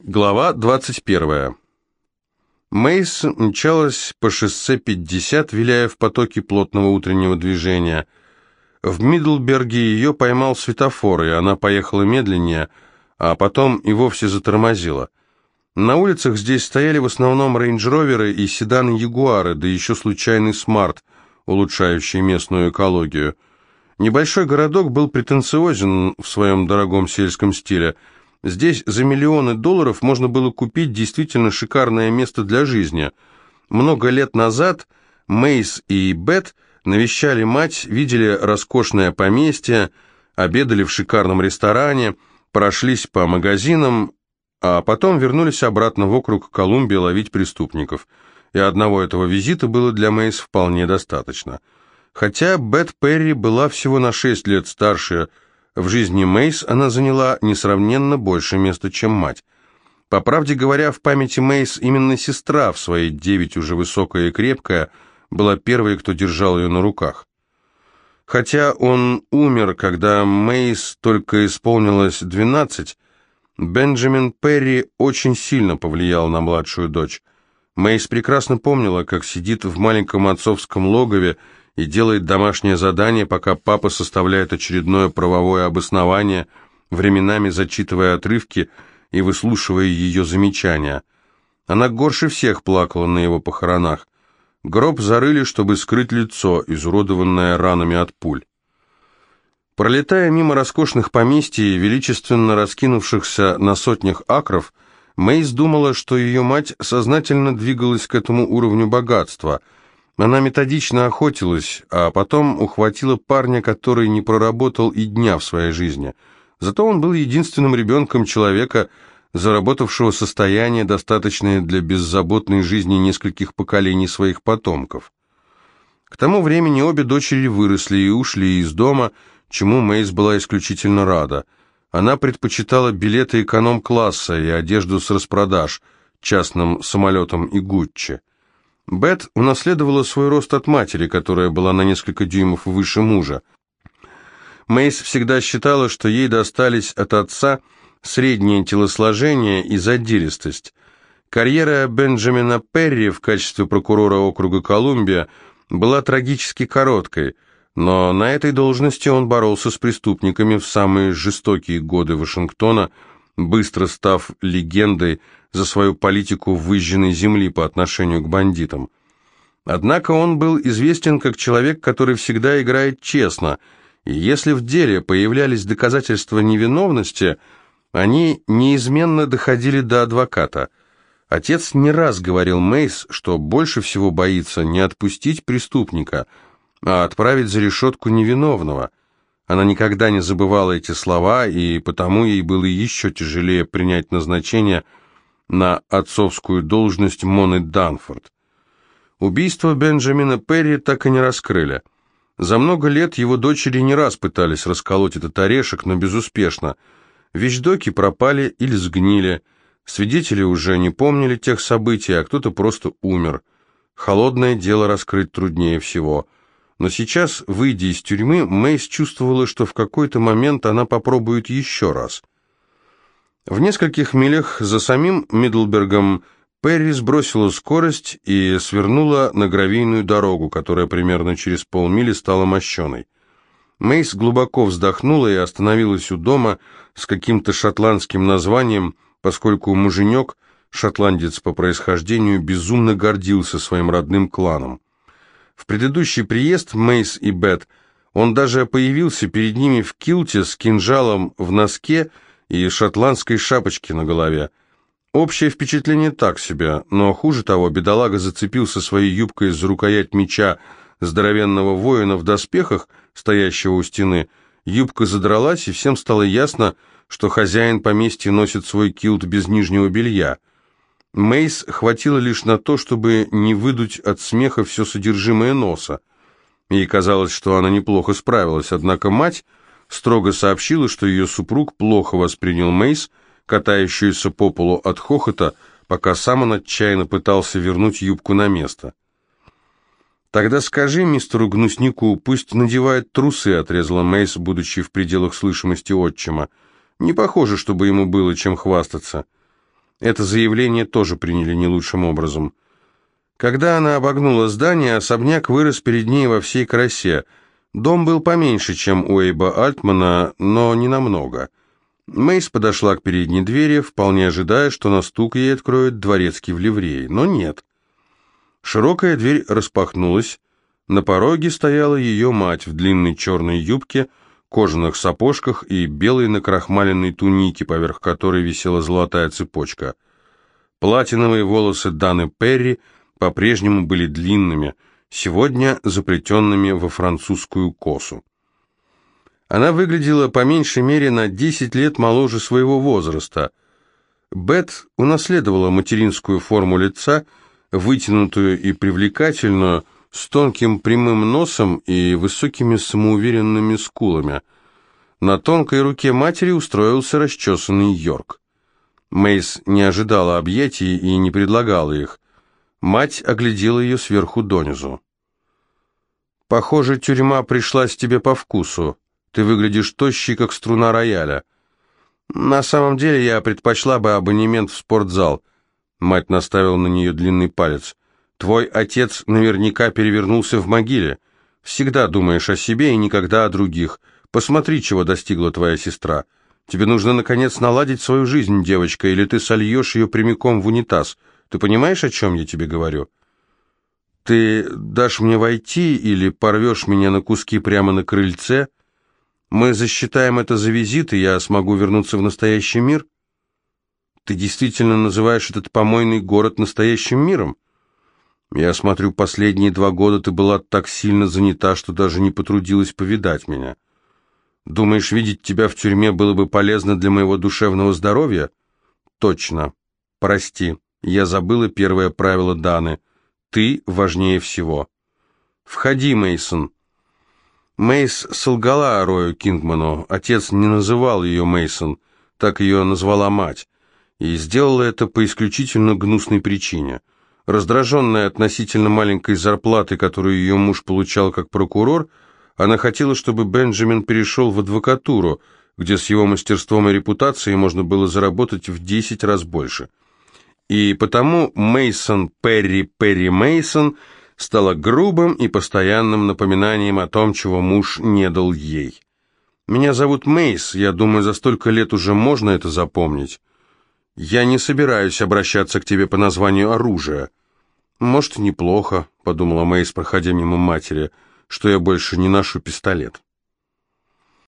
Глава 21. Мейс мчалась по шоссе 50, виляя в потоке плотного утреннего движения. В Мидлберге ее поймал светофор, и она поехала медленнее, а потом и вовсе затормозила. На улицах здесь стояли в основном рейндж-роверы и седаны-ягуары, да еще случайный смарт, улучшающий местную экологию. Небольшой городок был претенциозен в своем дорогом сельском стиле – Здесь за миллионы долларов можно было купить действительно шикарное место для жизни. Много лет назад Мейс и Бет навещали мать, видели роскошное поместье, обедали в шикарном ресторане, прошлись по магазинам, а потом вернулись обратно в округ Колумбия ловить преступников. И одного этого визита было для Мейс вполне достаточно. Хотя Бет Перри была всего на шесть лет старше в жизни Мейс она заняла несравненно больше места, чем мать. По правде говоря, в памяти Мейс именно сестра, в своей девять уже высокая и крепкая, была первой, кто держал ее на руках. Хотя он умер, когда Мейс только исполнилось двенадцать, Бенджамин Перри очень сильно повлиял на младшую дочь. Мейс прекрасно помнила, как сидит в маленьком отцовском логове и делает домашнее задание, пока папа составляет очередное правовое обоснование, временами зачитывая отрывки и выслушивая ее замечания. Она горше всех плакала на его похоронах. Гроб зарыли, чтобы скрыть лицо, изуродованное ранами от пуль. Пролетая мимо роскошных поместий, величественно раскинувшихся на сотнях акров, Мейс думала, что ее мать сознательно двигалась к этому уровню богатства – она методично охотилась, а потом ухватила парня, который не проработал и дня в своей жизни. Зато он был единственным ребенком человека, заработавшего состояние, достаточное для беззаботной жизни нескольких поколений своих потомков. К тому времени обе дочери выросли и ушли из дома, чему Мейс была исключительно рада. Она предпочитала билеты эконом-класса и одежду с распродаж, частным самолетом и Гуччи. Бет унаследовала свой рост от матери, которая была на несколько дюймов выше мужа. Мейс всегда считала, что ей достались от отца среднее телосложение и задиристость. Карьера Бенджамина Перри в качестве прокурора округа Колумбия была трагически короткой, но на этой должности он боролся с преступниками в самые жестокие годы Вашингтона, быстро став легендой за свою политику выжженной земли по отношению к бандитам. Однако он был известен как человек, который всегда играет честно, и если в деле появлялись доказательства невиновности, они неизменно доходили до адвоката. Отец не раз говорил Мейс, что больше всего боится не отпустить преступника, а отправить за решетку невиновного. Она никогда не забывала эти слова, и потому ей было еще тяжелее принять назначение – на отцовскую должность Моны Данфорд. Убийство Бенджамина Перри так и не раскрыли. За много лет его дочери не раз пытались расколоть этот орешек, но безуспешно. Вещдоки пропали или сгнили, свидетели уже не помнили тех событий, а кто-то просто умер. Холодное дело раскрыть труднее всего. Но сейчас, выйдя из тюрьмы, Мэйс чувствовала, что в какой-то момент она попробует еще раз – в нескольких милях за самим Мидлбергом Перри сбросила скорость и свернула на гравийную дорогу, которая примерно через полмили стала мощеной. Мейс глубоко вздохнула и остановилась у дома с каким-то шотландским названием, поскольку муженек, шотландец по происхождению, безумно гордился своим родным кланом. В предыдущий приезд Мейс и Бет он даже появился перед ними в килте с кинжалом в носке и шотландской шапочки на голове. Общее впечатление так себе, но хуже того, бедолага зацепился своей юбкой за рукоять меча здоровенного воина в доспехах, стоящего у стены. Юбка задралась, и всем стало ясно, что хозяин поместья носит свой килт без нижнего белья. Мейс хватило лишь на то, чтобы не выдуть от смеха все содержимое носа. Ей казалось, что она неплохо справилась, однако мать строго сообщила, что ее супруг плохо воспринял Мейс, катающуюся по полу от хохота, пока сам он отчаянно пытался вернуть юбку на место. «Тогда скажи мистеру Гнуснику, пусть надевает трусы», — отрезала Мейс, будучи в пределах слышимости отчима. «Не похоже, чтобы ему было чем хвастаться». Это заявление тоже приняли не лучшим образом. Когда она обогнула здание, особняк вырос перед ней во всей красе. Дом был поменьше, чем у Эйба Альтмана, но не намного. Мейс подошла к передней двери, вполне ожидая, что на стук ей откроет дворецкий в ливрее, но нет. Широкая дверь распахнулась, на пороге стояла ее мать в длинной черной юбке, кожаных сапожках и белой накрахмаленной тунике, поверх которой висела золотая цепочка. Платиновые волосы Даны Перри по-прежнему были длинными, сегодня заплетенными во французскую косу. Она выглядела по меньшей мере на 10 лет моложе своего возраста. Бет унаследовала материнскую форму лица, вытянутую и привлекательную, с тонким прямым носом и высокими самоуверенными скулами. На тонкой руке матери устроился расчесанный Йорк. Мейс не ожидала объятий и не предлагала их. Мать оглядела ее сверху донизу. «Похоже, тюрьма пришлась тебе по вкусу. Ты выглядишь тощий, как струна рояля. На самом деле я предпочла бы абонемент в спортзал». Мать наставила на нее длинный палец. Твой отец наверняка перевернулся в могиле. Всегда думаешь о себе и никогда о других. Посмотри, чего достигла твоя сестра. Тебе нужно, наконец, наладить свою жизнь, девочка, или ты сольешь ее прямиком в унитаз. Ты понимаешь, о чем я тебе говорю? Ты дашь мне войти или порвешь меня на куски прямо на крыльце? Мы засчитаем это за визит, и я смогу вернуться в настоящий мир? Ты действительно называешь этот помойный город настоящим миром? Я смотрю, последние два года ты была так сильно занята, что даже не потрудилась повидать меня. Думаешь, видеть тебя в тюрьме было бы полезно для моего душевного здоровья? Точно. Прости, я забыла первое правило Даны. Ты важнее всего. Входи, Мейсон. Мейс солгала Рою Кингману. Отец не называл ее Мейсон, так ее назвала мать, и сделала это по исключительно гнусной причине – Раздраженная относительно маленькой зарплаты, которую ее муж получал как прокурор, она хотела, чтобы Бенджамин перешел в адвокатуру, где с его мастерством и репутацией можно было заработать в 10 раз больше. И потому Мейсон Перри Перри Мейсон стала грубым и постоянным напоминанием о том, чего муж не дал ей. «Меня зовут Мейс, я думаю, за столько лет уже можно это запомнить. Я не собираюсь обращаться к тебе по названию оружия». «Может, неплохо», — подумала Мэйс, проходя мимо матери, — «что я больше не ношу пистолет».